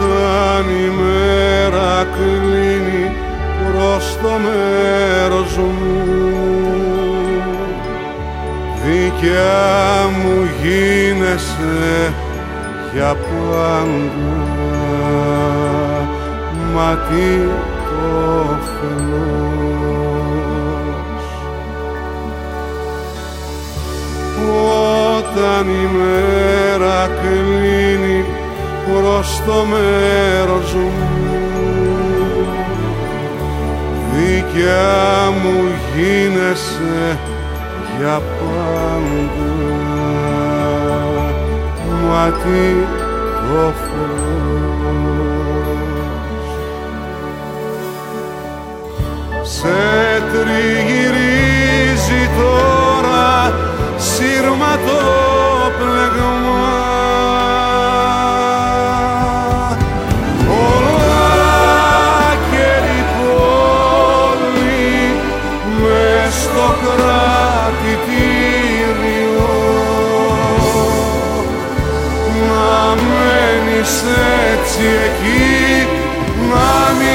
Όταν η μέρα κλείνει προς το μέρος μου. Δικιά μου γίνεσαι για πάντα μα τι το όταν η μέρα κλείνει προς το μέρος μου δικιά μου γίνεσαι για πάντα. Μα τι το σε τριγυρίζει τώρα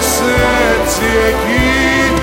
世界地图。